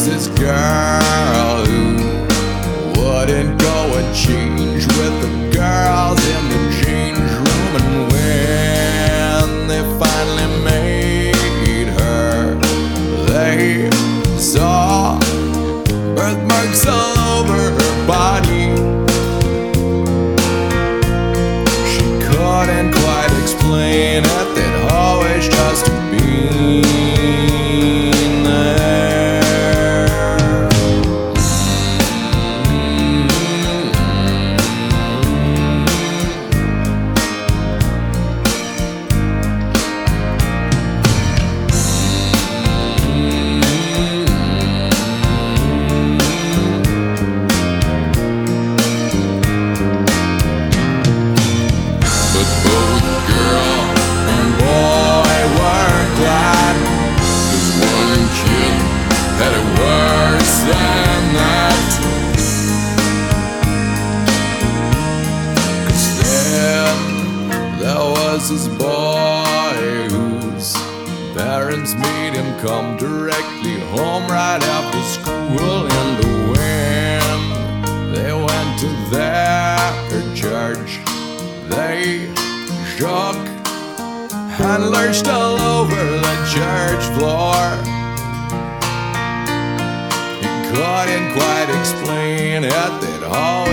was this girl who wouldn't go and change with the girls in the change room, and when they finally made her, they saw birthmarks all over her body. She couldn't quite explain it, was this boy whose parents made him come directly home right after school And when they went to their church. They shook and lurched all over the church floor. He couldn't quite explain it, they'd all